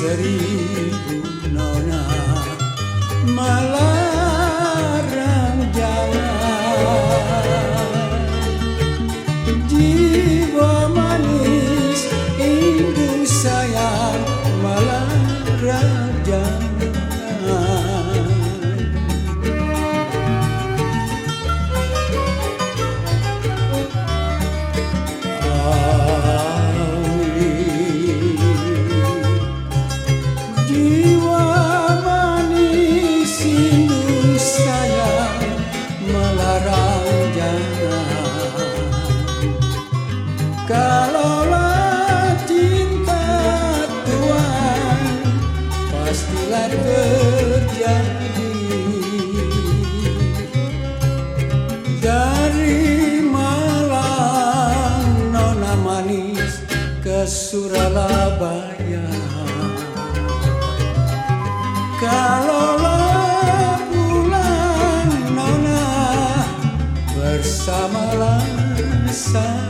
seribu nona malam Yeah. telah terjadi. Dari malam nona manis ke Suralabaya. Kalaulah bulan nona bersamalah saya